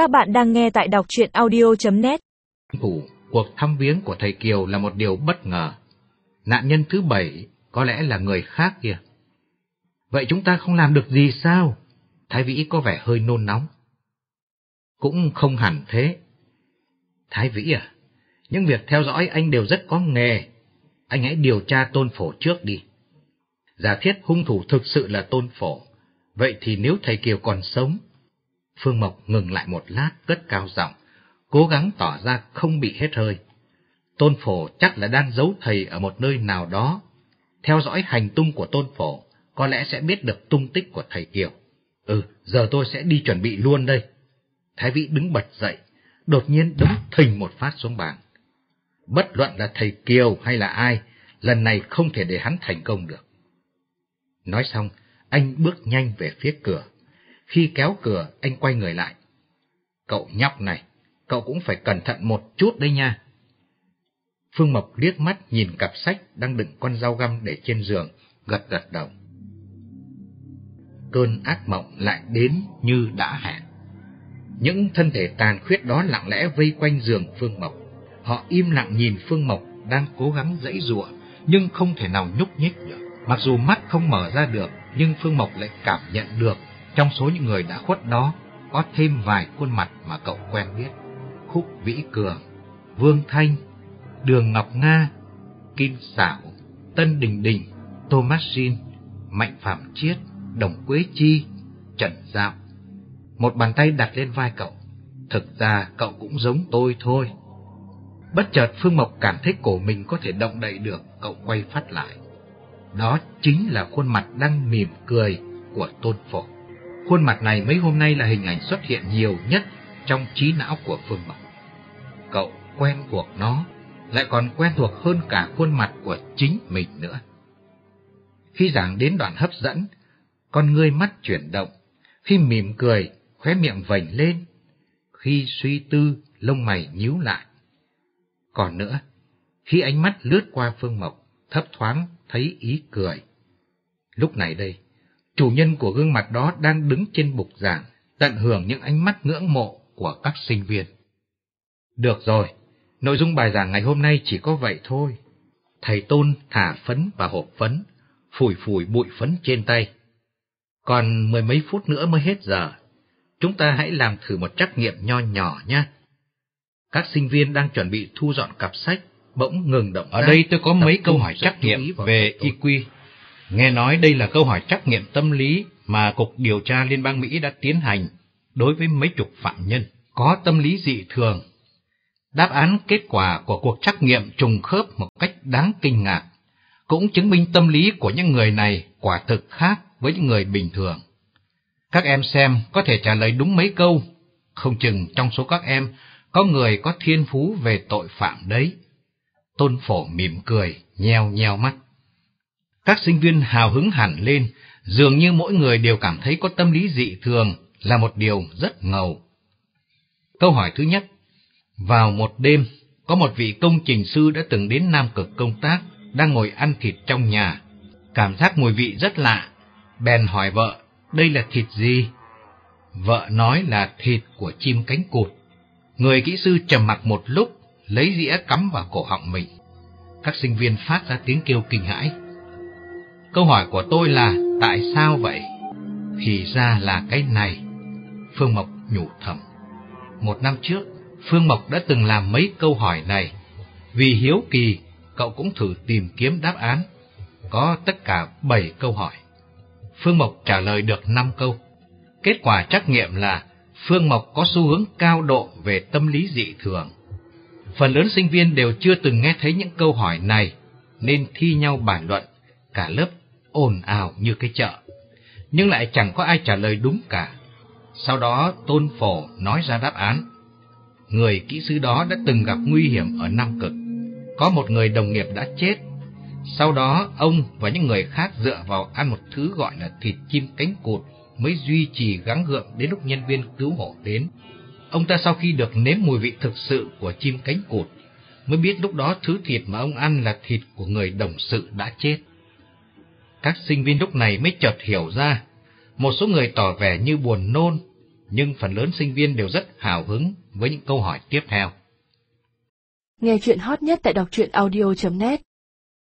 Các bạn đang nghe tại đọc chuyện audio.net Thủ, cuộc thăm viếng của thầy Kiều là một điều bất ngờ. Nạn nhân thứ bảy có lẽ là người khác kìa. Vậy chúng ta không làm được gì sao? Thái Vĩ có vẻ hơi nôn nóng. Cũng không hẳn thế. Thái Vĩ à, những việc theo dõi anh đều rất có nghề. Anh hãy điều tra tôn phổ trước đi. Giả thiết hung thủ thực sự là tôn phổ. Vậy thì nếu thầy Kiều còn sống... Phương Mộc ngừng lại một lát cất cao giọng, cố gắng tỏ ra không bị hết hơi. Tôn phổ chắc là đang giấu thầy ở một nơi nào đó. Theo dõi hành tung của tôn phổ, có lẽ sẽ biết được tung tích của thầy Kiều. Ừ, giờ tôi sẽ đi chuẩn bị luôn đây. Thái Vĩ đứng bật dậy, đột nhiên đấm thình một phát xuống bàn. Bất luận là thầy Kiều hay là ai, lần này không thể để hắn thành công được. Nói xong, anh bước nhanh về phía cửa. Khi kéo cửa, anh quay người lại. Cậu nhóc này, cậu cũng phải cẩn thận một chút đấy nha. Phương Mộc liếc mắt nhìn cặp sách đang đựng con dao găm để trên giường, gật gật đầu. Cơn ác mộng lại đến như đã hẹn. Những thân thể tàn khuyết đó lặng lẽ vây quanh giường Phương Mộc. Họ im lặng nhìn Phương Mộc đang cố gắng dãy giụa, nhưng không thể nào nhúc nhích được. Mặc dù mắt không mở ra được, nhưng Phương Mộc lại cảm nhận được trong số những người đã khuất đó có thêm vài khuôn mặt mà cậu quen biết. Khúc Vĩ Cường, Vương Thanh, Đường Ngọc Nga, Kim Sảo, Tân Đình Đình, Thomas Mạnh Phạm Chiết, Đồng Quế Chi, Trần Giao. Một bàn tay đặt lên vai cậu. Thực ra cậu cũng giống tôi thôi. Bất chợt Phương Mộc cảm thấy cổ mình có thể động đậy được, cậu quay phát lại. Đó chính là khuôn mặt đang mỉm cười của Tôn Phổ. Khuôn mặt này mấy hôm nay là hình ảnh xuất hiện nhiều nhất trong trí não của Phương Mộc. Cậu quen thuộc nó, lại còn quen thuộc hơn cả khuôn mặt của chính mình nữa. Khi giảng đến đoạn hấp dẫn, con ngươi mắt chuyển động, khi mỉm cười, khóe miệng vành lên, khi suy tư, lông mày nhíu lại. Còn nữa, khi ánh mắt lướt qua Phương Mộc, thấp thoáng thấy ý cười. Lúc này đây, chủ nhân của gương mặt đó đang đứng trên bục giảng, tận hưởng những ánh mắt ngưỡng mộ của các sinh viên. Được rồi, nội dung bài giảng ngày hôm nay chỉ có vậy thôi. Thầy Tôn thả phấn vào hộp phấn, phủi phủi bụi phấn trên tay. Còn mười mấy phút nữa mới hết giờ. Chúng ta hãy làm thử một trắc nghiệm nho nhỏ nhé. Các sinh viên đang chuẩn bị thu dọn cặp sách, bỗng ngừng động. Ở đây tôi có mấy câu hỏi trắc nghiệm về IQ. Nghe nói đây là câu hỏi trắc nghiệm tâm lý mà Cục Điều tra Liên bang Mỹ đã tiến hành đối với mấy chục phạm nhân có tâm lý dị thường. Đáp án kết quả của cuộc trắc nghiệm trùng khớp một cách đáng kinh ngạc, cũng chứng minh tâm lý của những người này quả thực khác với những người bình thường. Các em xem có thể trả lời đúng mấy câu, không chừng trong số các em có người có thiên phú về tội phạm đấy. Tôn phổ mỉm cười, nheo nheo mắt. Các sinh viên hào hứng hẳn lên, dường như mỗi người đều cảm thấy có tâm lý dị thường là một điều rất ngầu. Câu hỏi thứ nhất. Vào một đêm, có một vị công trình sư đã từng đến Nam Cực công tác, đang ngồi ăn thịt trong nhà. Cảm giác mùi vị rất lạ, bèn hỏi vợ, đây là thịt gì? Vợ nói là thịt của chim cánh cụt. Người kỹ sư trầm mặc một lúc, lấy dĩa cắm vào cổ họng mình. Các sinh viên phát ra tiếng kêu kinh hãi. Câu hỏi của tôi là tại sao vậy? Thì ra là cái này. Phương Mộc nhủ thầm. Một năm trước, Phương Mộc đã từng làm mấy câu hỏi này. Vì hiếu kỳ, cậu cũng thử tìm kiếm đáp án. Có tất cả bảy câu hỏi. Phương Mộc trả lời được năm câu. Kết quả trắc nghiệm là Phương Mộc có xu hướng cao độ về tâm lý dị thường. Phần lớn sinh viên đều chưa từng nghe thấy những câu hỏi này, nên thi nhau bàn luận, cả lớp ồn ào như cái chợ. Nhưng lại chẳng có ai trả lời đúng cả. Sau đó Tôn Phổ nói ra đáp án. Người kỹ sư đó đã từng gặp nguy hiểm ở Nam Cực. Có một người đồng nghiệp đã chết. Sau đó ông và những người khác dựa vào ăn một thứ gọi là thịt chim cánh cụt mới duy trì gắng gượng đến lúc nhân viên cứu hộ đến. Ông ta sau khi được nếm mùi vị thực sự của chim cánh cụt, mới biết lúc đó thứ thịt mà ông ăn là thịt của người đồng sự đã chết. Các sinh viên lúc này mới chợt hiểu ra, một số người tỏ vẻ như buồn nôn, nhưng phần lớn sinh viên đều rất hào hứng với những câu hỏi tiếp theo. Nghe chuyện hot nhất tại đọc truyện audio.net